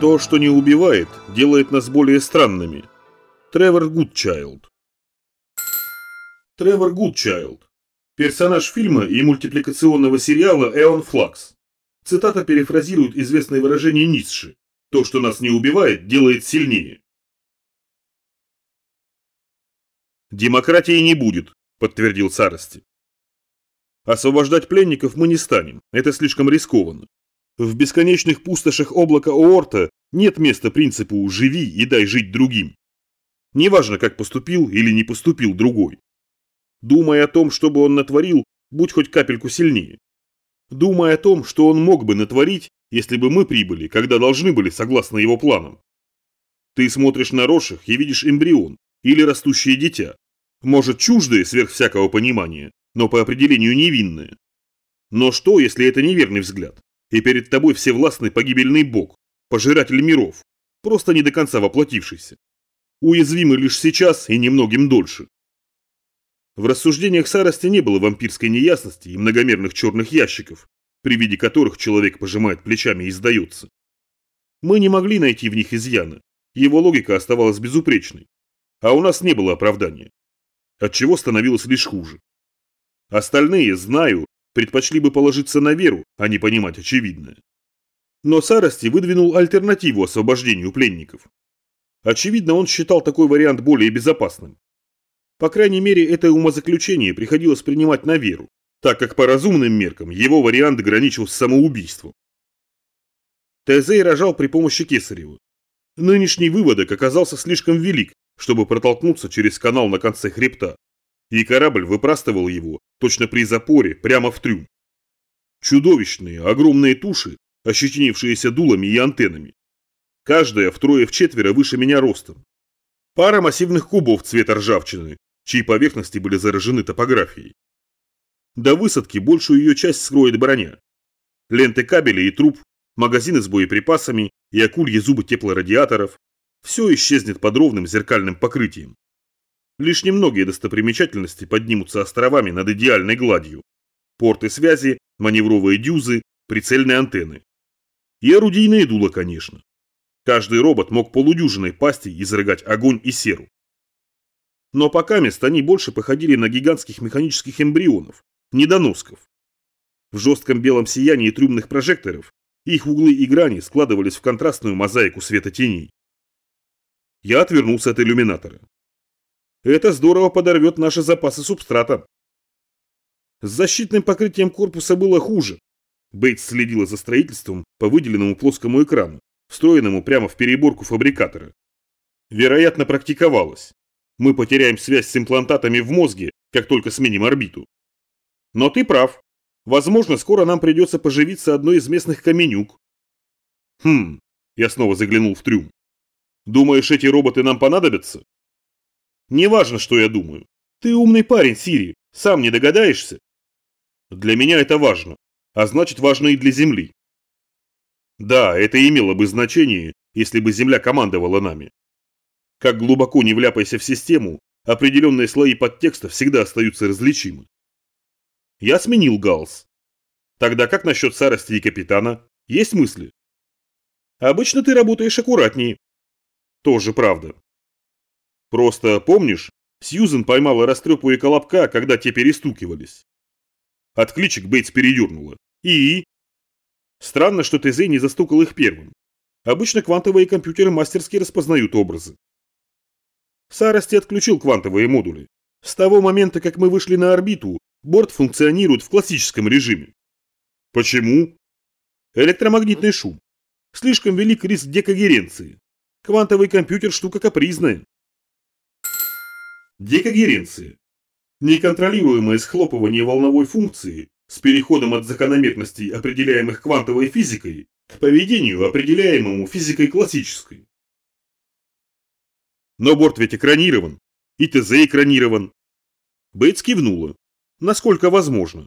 То, что не убивает, делает нас более странными. Тревор Гудчайлд Тревор Гудчайлд. Персонаж фильма и мультипликационного сериала «Эон Флакс». Цитата перефразирует известное выражение Ницше «То, что нас не убивает, делает сильнее». «Демократии не будет», – подтвердил Сарости. «Освобождать пленников мы не станем, это слишком рискованно. В бесконечных пустошах облака Оорта нет места принципу «живи и дай жить другим». Неважно, как поступил или не поступил другой. Думая о том, что бы он натворил, будь хоть капельку сильнее. Думая о том, что он мог бы натворить, если бы мы прибыли, когда должны были согласно его планам. Ты смотришь на рожах и видишь эмбрион или растущее дитя. Может, чуждое сверх всякого понимания, но по определению невинное. Но что, если это неверный взгляд? И перед тобой всевластный погибельный бог, пожиратель миров, просто не до конца воплотившийся. Уязвимый лишь сейчас и немногим дольше. В рассуждениях Сарости не было вампирской неясности и многомерных черных ящиков, при виде которых человек пожимает плечами и сдается. Мы не могли найти в них изъяна, его логика оставалась безупречной, а у нас не было оправдания, отчего становилось лишь хуже. Остальные, знаю, предпочли бы положиться на веру, а не понимать очевидное. Но Сарости выдвинул альтернативу освобождению пленников. Очевидно, он считал такой вариант более безопасным. По крайней мере, это умозаключение приходилось принимать на веру, так как по разумным меркам его вариант граничил с самоубийством. Тезей рожал при помощи Кесарева. Нынешний выводок оказался слишком велик, чтобы протолкнуться через канал на конце хребта, и корабль выпрастывал его, точно при запоре, прямо в трюм. Чудовищные, огромные туши, ощетинившиеся дулами и антеннами. Каждая втрое-вчетверо выше меня ростом. Пара массивных кубов цвета ржавчины, чьи поверхности были заражены топографией. До высадки большую ее часть скроет броня. Ленты кабелей и труб, магазины с боеприпасами и акульи зубы теплорадиаторов – все исчезнет под ровным зеркальным покрытием. Лишь немногие достопримечательности поднимутся островами над идеальной гладью. Порты связи, маневровые дюзы, прицельные антенны. И орудийные дула, конечно. Каждый робот мог полудюжиной пасти изрыгать огонь и серу. Но пока мест они больше походили на гигантских механических эмбрионов, недоносков. В жестком белом сиянии трюмных прожекторов их углы и грани складывались в контрастную мозаику света теней. Я отвернулся от иллюминатора. Это здорово подорвет наши запасы субстрата. С защитным покрытием корпуса было хуже. Бейтс следила за строительством по выделенному плоскому экрану, встроенному прямо в переборку фабрикатора. Вероятно, практиковалась. Мы потеряем связь с имплантатами в мозге, как только сменим орбиту. Но ты прав. Возможно, скоро нам придется поживиться одной из местных каменюк. Хм, я снова заглянул в трюм. Думаешь, эти роботы нам понадобятся? Неважно, что я думаю. Ты умный парень, Сири, сам не догадаешься? Для меня это важно, а значит важно и для Земли. Да, это имело бы значение, если бы Земля командовала нами. Как глубоко не вляпайся в систему, определенные слои подтекста всегда остаются различимы. Я сменил галс. Тогда как насчет Сарости и капитана? Есть мысли? Обычно ты работаешь аккуратнее. Тоже правда. Просто, помнишь, Сьюзен поймала растрепу и колобка, когда те перестукивались. От кличек Бейтс передернула. И? Странно, что ТЗ не застукал их первым. Обычно квантовые компьютеры мастерски распознают образы. Сарости отключил квантовые модули. С того момента, как мы вышли на орбиту, борт функционирует в классическом режиме. Почему? Электромагнитный шум. Слишком велик риск декогеренции. Квантовый компьютер штука капризная. Декогеренция. Неконтролируемое схлопывание волновой функции с переходом от закономерностей, определяемых квантовой физикой, к поведению, определяемому физикой классической. Но борт ведь экранирован, и ТЗ экранирован. Бейтс кивнула. Насколько возможно.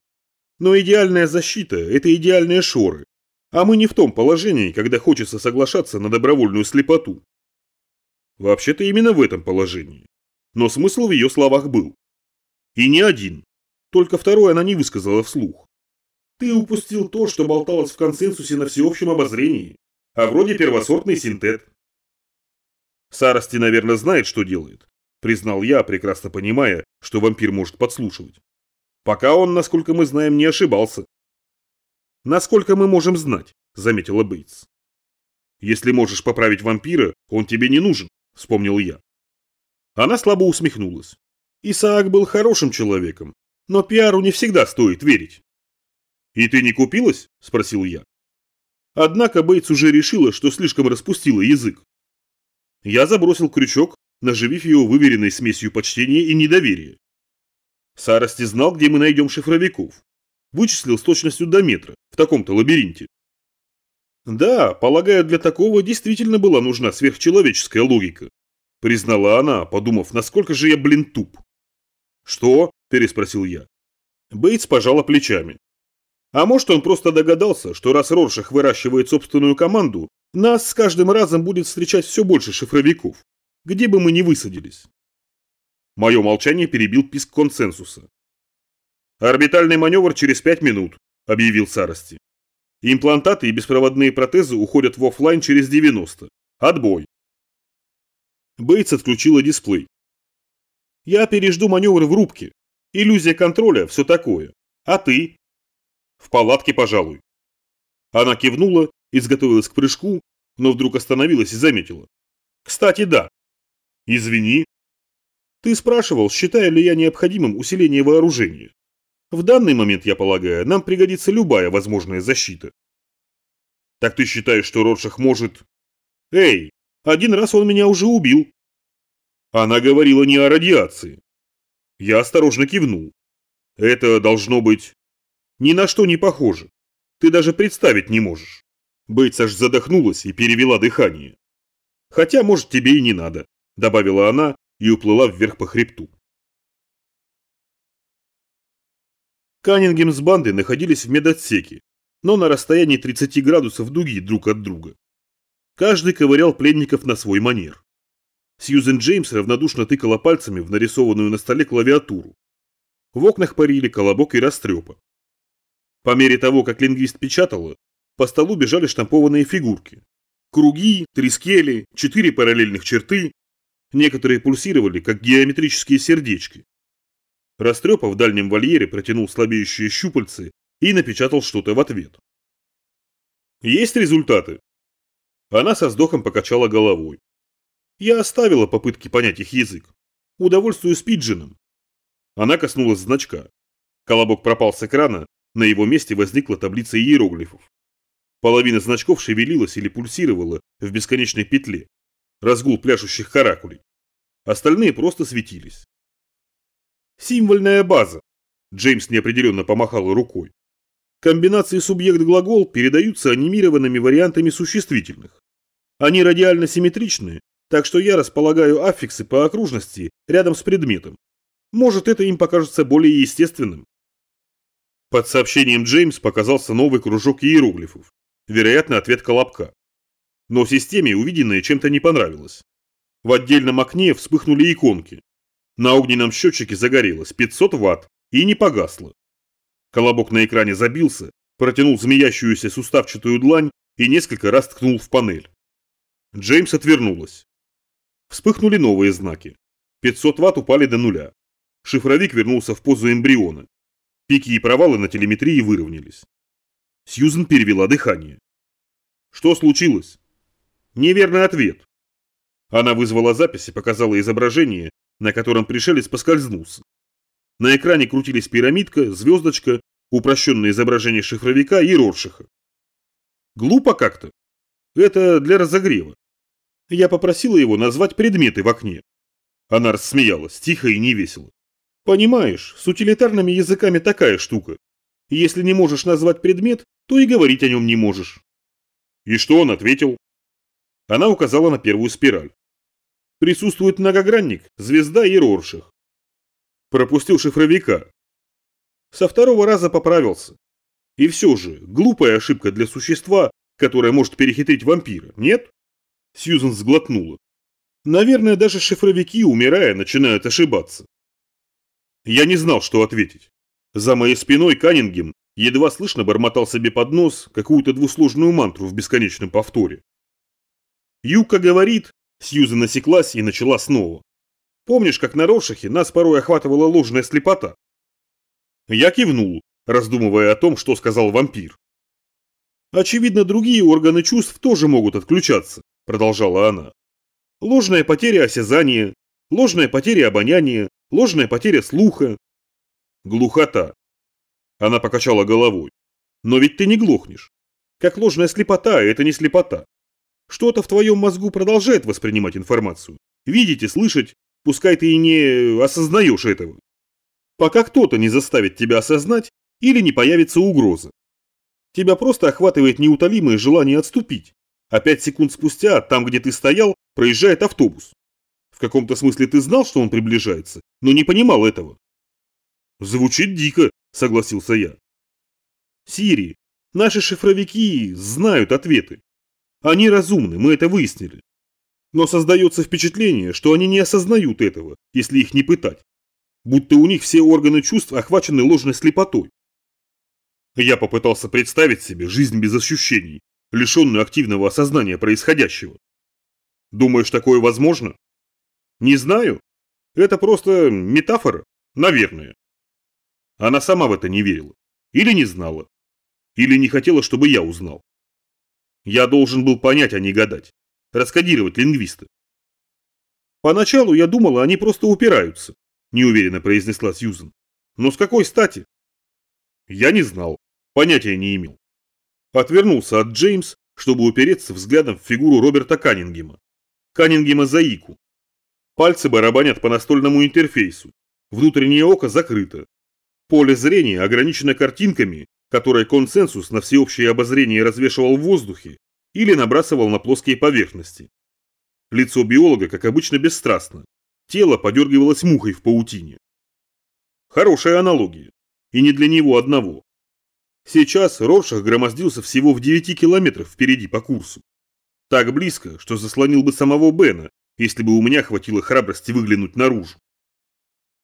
Но идеальная защита – это идеальные шоры, а мы не в том положении, когда хочется соглашаться на добровольную слепоту. Вообще-то именно в этом положении но смысл в ее словах был. И не один. Только второй она не высказала вслух. Ты упустил то, что болталось в консенсусе на всеобщем обозрении. а вроде первосортный синтет. Сарости, наверное, знает, что делает, признал я, прекрасно понимая, что вампир может подслушивать. Пока он, насколько мы знаем, не ошибался. Насколько мы можем знать, заметила Бейтс. Если можешь поправить вампира, он тебе не нужен, вспомнил я. Она слабо усмехнулась. Исаак был хорошим человеком, но пиару не всегда стоит верить. «И ты не купилась?» – спросил я. Однако Бейтс уже решила, что слишком распустила язык. Я забросил крючок, наживив его выверенной смесью почтения и недоверия. Сарости знал, где мы найдем шифровиков. Вычислил с точностью до метра, в таком-то лабиринте. Да, полагаю, для такого действительно была нужна сверхчеловеческая логика. Признала она, подумав, насколько же я, блин, туп. Что? Переспросил я. Бейтс пожала плечами. А может, он просто догадался, что раз Роршах выращивает собственную команду, нас с каждым разом будет встречать все больше шифровиков, где бы мы ни высадились. Мое молчание перебил писк консенсуса. «Орбитальный маневр через пять минут», – объявил Сарости. «Имплантаты и беспроводные протезы уходят в офлайн через 90. Отбой». Бейтс отключила дисплей. «Я пережду маневр в рубке. Иллюзия контроля, все такое. А ты?» «В палатке, пожалуй». Она кивнула, изготовилась к прыжку, но вдруг остановилась и заметила. «Кстати, да». «Извини». «Ты спрашивал, считаю ли я необходимым усиление вооружения. В данный момент, я полагаю, нам пригодится любая возможная защита». «Так ты считаешь, что Ротшах может...» «Эй, один раз он меня уже убил». Она говорила не о радиации. Я осторожно кивнул. Это должно быть... Ни на что не похоже. Ты даже представить не можешь. Бейтс аж задохнулась и перевела дыхание. Хотя, может, тебе и не надо, добавила она и уплыла вверх по хребту. Каннингем с бандой находились в медотсеке, но на расстоянии 30 градусов дуги друг от друга. Каждый ковырял пленников на свой манер. Сьюзен Джеймс равнодушно тыкала пальцами в нарисованную на столе клавиатуру. В окнах парили колобок и растрепа. По мере того, как лингвист печатала, по столу бежали штампованные фигурки. Круги, трискели, четыре параллельных черты. Некоторые пульсировали, как геометрические сердечки. Растрепа в дальнем вольере протянул слабеющие щупальцы и напечатал что-то в ответ. Есть результаты. Она со вздохом покачала головой. Я оставила попытки понять их язык. Удовольствуюсь пиджином. Она коснулась значка. Колобок пропал с экрана, на его месте возникла таблица иероглифов. Половина значков шевелилась или пульсировала в бесконечной петле. Разгул пляшущих каракулей. Остальные просто светились. Символьная база. Джеймс неопределенно помахал рукой. Комбинации субъект-глагол передаются анимированными вариантами существительных. Они радиально симметричны, так что я располагаю аффиксы по окружности рядом с предметом. Может, это им покажется более естественным. Под сообщением Джеймс показался новый кружок иероглифов. Вероятно, ответ Колобка. Но системе увиденное чем-то не понравилось. В отдельном окне вспыхнули иконки. На огненном счетчике загорелось 500 ватт и не погасло. Колобок на экране забился, протянул змеящуюся суставчатую длань и несколько раз ткнул в панель. Джеймс отвернулась. Вспыхнули новые знаки. 500 ватт упали до нуля. Шифровик вернулся в позу эмбриона. Пики и провалы на телеметрии выровнялись. Сьюзен перевела дыхание. Что случилось? Неверный ответ. Она вызвала запись и показала изображение, на котором пришелец поскользнулся. На экране крутились пирамидка, звездочка, упрощенное изображение шифровика и Роршиха. Глупо как-то. Это для разогрева. Я попросила его назвать предметы в окне. Она рассмеялась, тихо и невесело. Понимаешь, с утилитарными языками такая штука. Если не можешь назвать предмет, то и говорить о нем не можешь. И что он ответил? Она указала на первую спираль. Присутствует многогранник, звезда и Роршах. Пропустил шифровика. Со второго раза поправился. И все же, глупая ошибка для существа, которое может перехитрить вампира, нет? Сьюзен сглотнула. Наверное, даже шифровики, умирая, начинают ошибаться. Я не знал, что ответить. За моей спиной Каннингем едва слышно бормотал себе под нос какую-то двусложную мантру в бесконечном повторе. Юка говорит, Сьюза насеклась и начала снова. Помнишь, как на Рошахе нас порой охватывала ложная слепота? Я кивнул, раздумывая о том, что сказал вампир. Очевидно, другие органы чувств тоже могут отключаться, продолжала она. Ложная потеря осязания, ложная потеря обоняния, ложная потеря слуха. Глухота. Она покачала головой. Но ведь ты не глохнешь. Как ложная слепота, это не слепота. Что-то в твоем мозгу продолжает воспринимать информацию. Видеть и слышать, пускай ты и не осознаешь этого. Пока кто-то не заставит тебя осознать или не появится угроза. Тебя просто охватывает неутолимое желание отступить, а пять секунд спустя, там, где ты стоял, проезжает автобус. В каком-то смысле ты знал, что он приближается, но не понимал этого. Звучит дико, согласился я. Сири, наши шифровики знают ответы. Они разумны, мы это выяснили. Но создается впечатление, что они не осознают этого, если их не пытать. Будто у них все органы чувств охвачены ложной слепотой. Я попытался представить себе жизнь без ощущений, лишенную активного осознания происходящего. Думаешь, такое возможно? Не знаю. Это просто метафора, наверное. Она сама в это не верила. Или не знала. Или не хотела, чтобы я узнал. Я должен был понять, а не гадать. Раскодировать лингвиста. Поначалу я думала, они просто упираются, неуверенно произнесла Сьюзен. Но с какой стати? Я не знал, понятия не имел. Отвернулся от Джеймс, чтобы упереться взглядом в фигуру Роберта Каннингема. Каннингема за ику. Пальцы барабанят по настольному интерфейсу. Внутреннее око закрыто. Поле зрения ограничено картинками, которые консенсус на всеобщее обозрение развешивал в воздухе или набрасывал на плоские поверхности. Лицо биолога, как обычно, бесстрастно. Тело подергивалось мухой в паутине. Хорошая аналогия. И не для него одного. Сейчас Роршах громоздился всего в 9 километрах впереди по курсу. Так близко, что заслонил бы самого Бена, если бы у меня хватило храбрости выглянуть наружу.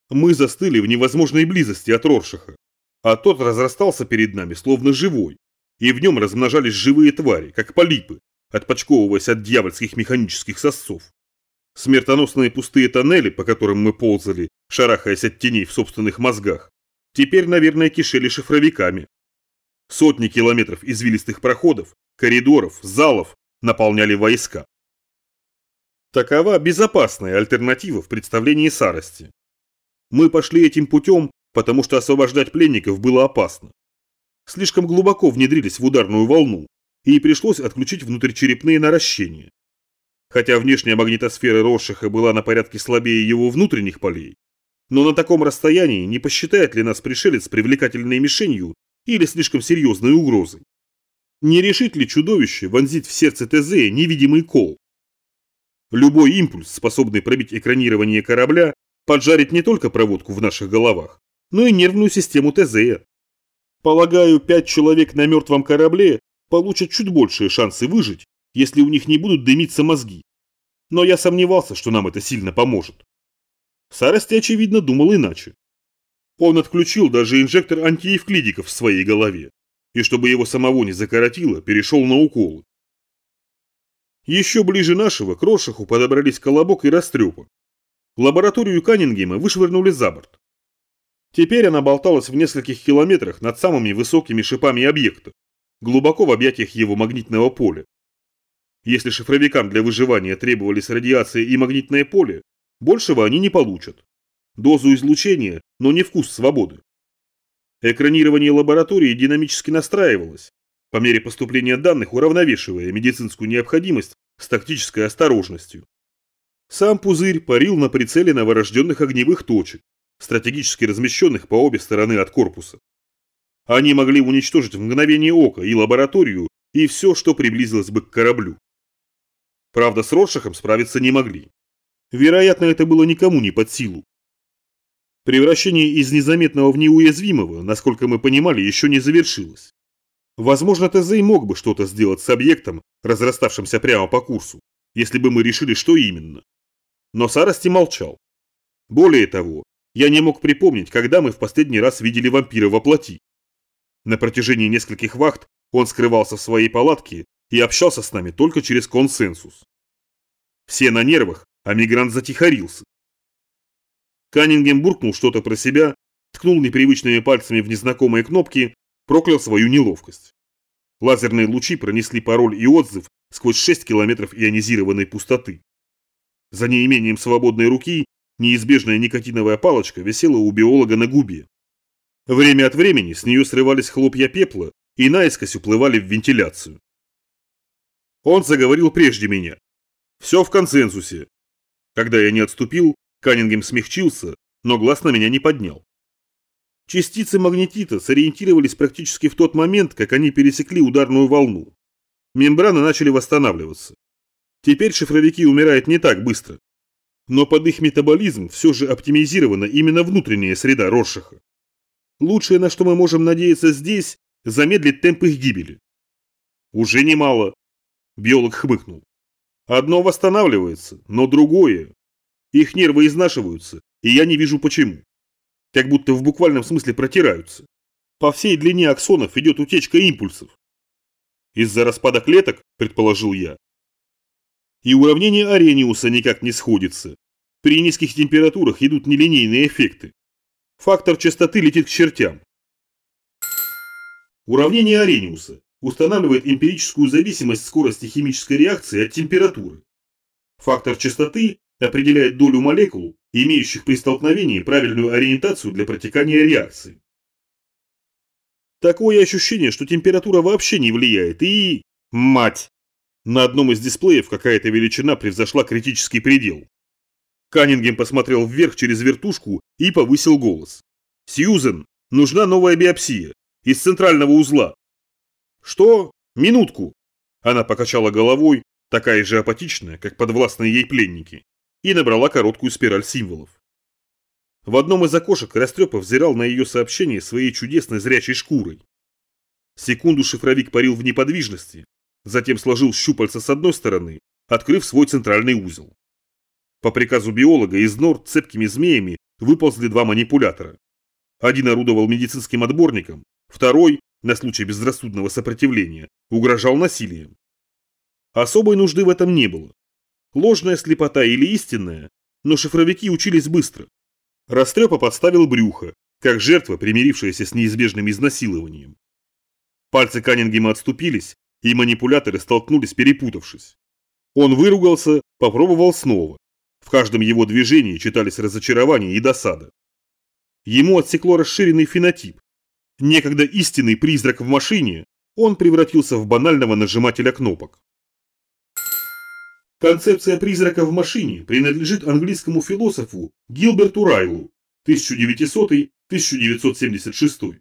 Мы застыли в невозможной близости от Роршаха, а тот разрастался перед нами, словно живой, и в нем размножались живые твари, как полипы, отпочковываясь от дьявольских механических сосцов. Смертоносные пустые тоннели, по которым мы ползали, шарахаясь от теней в собственных мозгах, теперь, наверное, кишели шифровиками. Сотни километров извилистых проходов, коридоров, залов наполняли войска. Такова безопасная альтернатива в представлении Сарости. Мы пошли этим путем, потому что освобождать пленников было опасно. Слишком глубоко внедрились в ударную волну, и пришлось отключить внутричерепные наращения. Хотя внешняя магнитосфера Рошиха была на порядке слабее его внутренних полей, но на таком расстоянии не посчитает ли нас пришелец привлекательной мишенью или слишком серьезной угрозой? Не решит ли чудовище вонзить в сердце ТЗ невидимый кол? Любой импульс, способный пробить экранирование корабля, поджарит не только проводку в наших головах, но и нервную систему ТЗ. Полагаю, пять человек на мертвом корабле получат чуть большие шансы выжить, если у них не будут дымиться мозги. Но я сомневался, что нам это сильно поможет. Сарости, очевидно, думал иначе. Он отключил даже инжектор антиевклидиков в своей голове, и чтобы его самого не закоротило, перешел на уколы. Еще ближе нашего к Рошаху подобрались Колобок и Растрепа. Лабораторию Каннингема вышвырнули за борт. Теперь она болталась в нескольких километрах над самыми высокими шипами объекта, глубоко в объятиях его магнитного поля. Если шифровикам для выживания требовались радиация и магнитное поле, большего они не получат. Дозу излучения, но не вкус свободы. Экранирование лаборатории динамически настраивалось, по мере поступления данных уравновешивая медицинскую необходимость с тактической осторожностью. Сам пузырь парил на прицеле новорожденных огневых точек, стратегически размещенных по обе стороны от корпуса. Они могли уничтожить в мгновение ока и лабораторию, и все, что приблизилось бы к кораблю. Правда, с Ротшахом справиться не могли. Вероятно, это было никому не под силу. Превращение из незаметного в неуязвимого, насколько мы понимали, еще не завершилось. Возможно, Тезей мог бы что-то сделать с объектом, разраставшимся прямо по курсу, если бы мы решили, что именно. Но Сарости молчал. Более того, я не мог припомнить, когда мы в последний раз видели вампира во плоти. На протяжении нескольких вахт он скрывался в своей палатке и общался с нами только через консенсус. Все на нервах, а мигрант затихарился. Каннингем буркнул что-то про себя, ткнул непривычными пальцами в незнакомые кнопки, проклял свою неловкость. Лазерные лучи пронесли пароль и отзыв сквозь 6 километров ионизированной пустоты. За неимением свободной руки неизбежная никотиновая палочка висела у биолога на губе. Время от времени с нее срывались хлопья пепла и наискось уплывали в вентиляцию. Он заговорил прежде меня. Все в консенсусе. Когда я не отступил, Каннингем смягчился, но глаз на меня не поднял. Частицы магнетита сориентировались практически в тот момент, как они пересекли ударную волну. Мембраны начали восстанавливаться. Теперь шифровики умирают не так быстро. Но под их метаболизм все же оптимизирована именно внутренняя среда Роршаха. Лучшее, на что мы можем надеяться здесь, замедлить темп их гибели. Уже немало. Биолог хмыкнул. Одно восстанавливается, но другое. Их нервы изнашиваются, и я не вижу почему как будто в буквальном смысле протираются. По всей длине аксонов идет утечка импульсов. Из-за распада клеток, предположил я. И уравнение Арениуса никак не сходится. При низких температурах идут нелинейные эффекты. Фактор частоты летит к чертям. Уравнение Арениуса устанавливает эмпирическую зависимость скорости химической реакции от температуры. Фактор частоты определяет долю молекул, имеющих при столкновении правильную ориентацию для протекания реакции. Такое ощущение, что температура вообще не влияет и... Мать! На одном из дисплеев какая-то величина превзошла критический предел. Каннингем посмотрел вверх через вертушку и повысил голос. «Сьюзен, нужна новая биопсия. Из центрального узла». «Что? Минутку!» Она покачала головой, такая же апатичная, как подвластные ей пленники и набрала короткую спираль символов. В одном из окошек Растрепов взирал на ее сообщение своей чудесной зрячей шкурой. Секунду шифровик парил в неподвижности, затем сложил щупальца с одной стороны, открыв свой центральный узел. По приказу биолога из нор цепкими змеями выползли два манипулятора. Один орудовал медицинским отборником, второй, на случай безрассудного сопротивления, угрожал насилием. Особой нужды в этом не было. Ложная слепота или истинная, но шифровики учились быстро. Растрепа подставил брюхо, как жертва, примирившаяся с неизбежным изнасилованием. Пальцы Каннингема отступились, и манипуляторы столкнулись, перепутавшись. Он выругался, попробовал снова. В каждом его движении читались разочарование и досада. Ему отсекло расширенный фенотип. Некогда истинный призрак в машине, он превратился в банального нажимателя кнопок. Концепция призрака в машине принадлежит английскому философу Гилберту Райлу 1900-1976.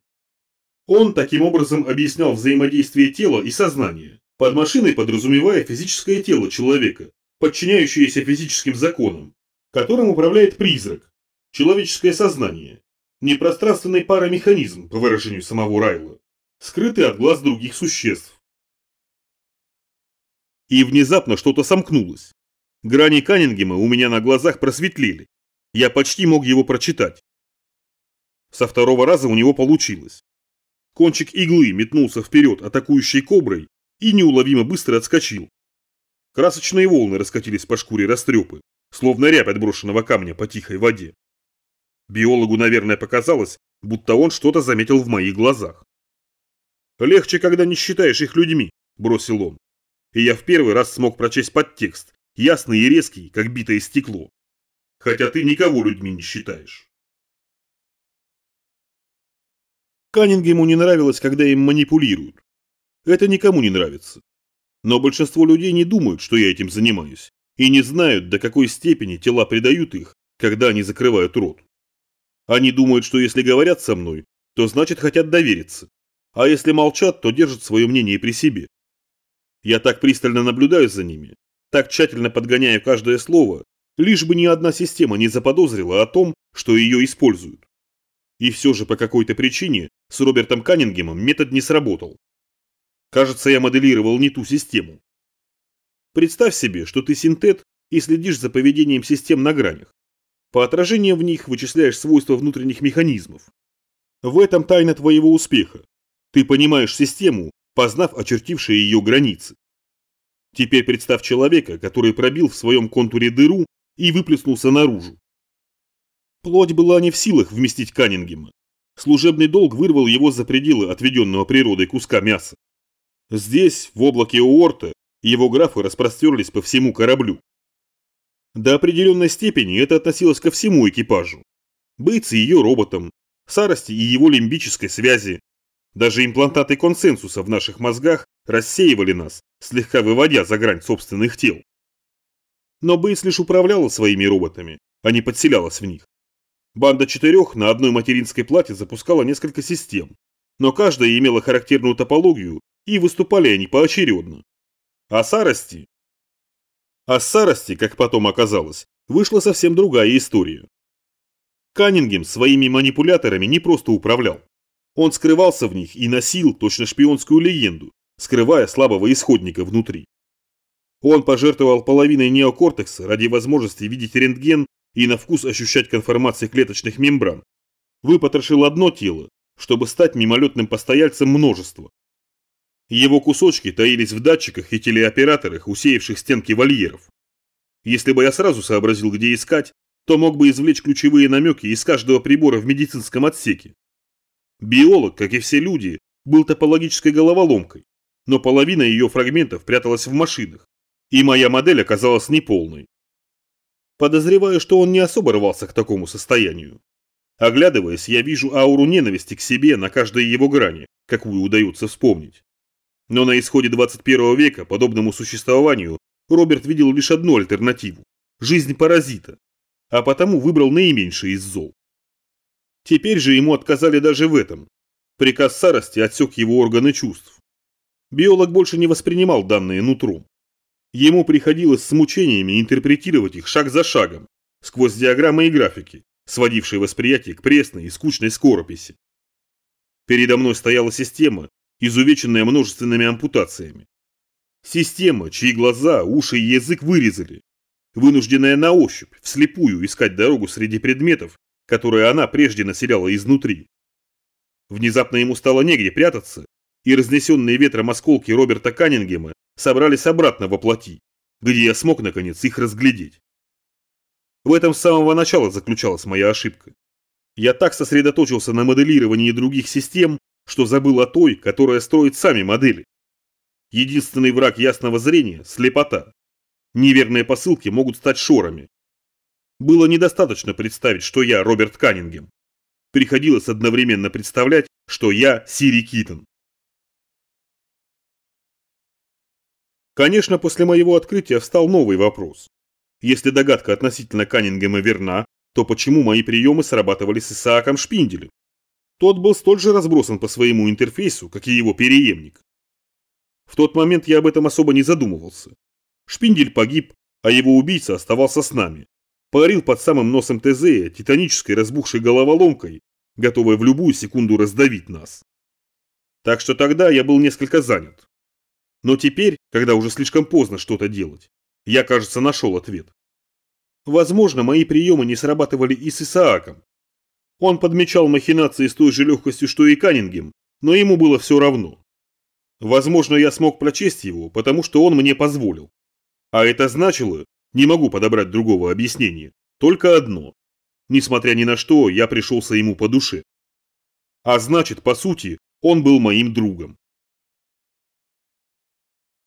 Он таким образом объяснял взаимодействие тела и сознания, под машиной подразумевая физическое тело человека, подчиняющееся физическим законам, которым управляет призрак, человеческое сознание, непространственный парамеханизм, по выражению самого Райла, скрытый от глаз других существ. И внезапно что-то сомкнулось. Грани Каннингема у меня на глазах просветлели. Я почти мог его прочитать. Со второго раза у него получилось. Кончик иглы метнулся вперед атакующей коброй и неуловимо быстро отскочил. Красочные волны раскатились по шкуре растрепы, словно рябь отброшенного камня по тихой воде. Биологу, наверное, показалось, будто он что-то заметил в моих глазах. «Легче, когда не считаешь их людьми», – бросил он и я в первый раз смог прочесть подтекст, ясный и резкий, как битое стекло. Хотя ты никого людьми не считаешь. Каннингему не нравилось, когда им манипулируют. Это никому не нравится. Но большинство людей не думают, что я этим занимаюсь, и не знают, до какой степени тела предают их, когда они закрывают рот. Они думают, что если говорят со мной, то значит хотят довериться, а если молчат, то держат свое мнение при себе. Я так пристально наблюдаю за ними, так тщательно подгоняю каждое слово, лишь бы ни одна система не заподозрила о том, что ее используют. И все же по какой-то причине с Робертом Каннингемом метод не сработал. Кажется, я моделировал не ту систему. Представь себе, что ты синтет и следишь за поведением систем на гранях. По отражениям в них вычисляешь свойства внутренних механизмов. В этом тайна твоего успеха. Ты понимаешь систему познав очертившие ее границы. Теперь представь человека, который пробил в своем контуре дыру и выплеснулся наружу. Плоть была не в силах вместить Каннингема. Служебный долг вырвал его за пределы отведенного природой куска мяса. Здесь, в облаке Уорта, его графы распростерлись по всему кораблю. До определенной степени это относилось ко всему экипажу. Бейтс и ее роботам, Сарости и его лимбической связи. Даже имплантаты консенсуса в наших мозгах рассеивали нас, слегка выводя за грань собственных тел. Но Бейтс лишь управляла своими роботами, а не подселялась в них. Банда четырех на одной материнской плате запускала несколько систем, но каждая имела характерную топологию и выступали они поочередно. А Сарости... А Сарости, как потом оказалось, вышла совсем другая история. Каннингем своими манипуляторами не просто управлял. Он скрывался в них и носил точно шпионскую легенду, скрывая слабого исходника внутри. Он пожертвовал половиной неокортекса ради возможности видеть рентген и на вкус ощущать конформации клеточных мембран. Выпотрошил одно тело, чтобы стать мимолетным постояльцем множества. Его кусочки таились в датчиках и телеоператорах, усеявших стенки вольеров. Если бы я сразу сообразил, где искать, то мог бы извлечь ключевые намеки из каждого прибора в медицинском отсеке. Биолог, как и все люди, был топологической головоломкой, но половина ее фрагментов пряталась в машинах, и моя модель оказалась неполной. Подозреваю, что он не особо рвался к такому состоянию. Оглядываясь, я вижу ауру ненависти к себе на каждой его грани, какую удается вспомнить. Но на исходе 21 века подобному существованию Роберт видел лишь одну альтернативу – жизнь паразита, а потому выбрал наименьший из зол. Теперь же ему отказали даже в этом. Приказ Сарости отсек его органы чувств. Биолог больше не воспринимал данные нутром. Ему приходилось с мучениями интерпретировать их шаг за шагом, сквозь диаграммы и графики, сводившие восприятие к пресной и скучной скорописи. Передо мной стояла система, изувеченная множественными ампутациями. Система, чьи глаза, уши и язык вырезали, вынужденная на ощупь, вслепую искать дорогу среди предметов, которые она прежде населяла изнутри. Внезапно ему стало негде прятаться, и разнесенные ветром осколки Роберта Каннингема собрались обратно во плоти, где я смог наконец их разглядеть. В этом с самого начала заключалась моя ошибка. Я так сосредоточился на моделировании других систем, что забыл о той, которая строит сами модели. Единственный враг ясного зрения – слепота. Неверные посылки могут стать шорами. Было недостаточно представить, что я Роберт Каннингем. Приходилось одновременно представлять, что я Сири Китон. Конечно, после моего открытия встал новый вопрос. Если догадка относительно Каннингема верна, то почему мои приемы срабатывали с Исааком Шпинделем? Тот был столь же разбросан по своему интерфейсу, как и его переемник. В тот момент я об этом особо не задумывался. Шпиндель погиб, а его убийца оставался с нами. Парил под самым носом Тезея титанической разбухшей головоломкой, готовой в любую секунду раздавить нас. Так что тогда я был несколько занят. Но теперь, когда уже слишком поздно что-то делать, я, кажется, нашел ответ. Возможно, мои приемы не срабатывали и с Исааком, он подмечал махинации с той же легкостью, что и Каннингем, но ему было все равно. Возможно, я смог прочесть его, потому что он мне позволил. А это значило, не могу подобрать другого объяснения, только одно. Несмотря ни на что, я пришелся ему по душе. А значит, по сути, он был моим другом.